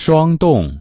霜冻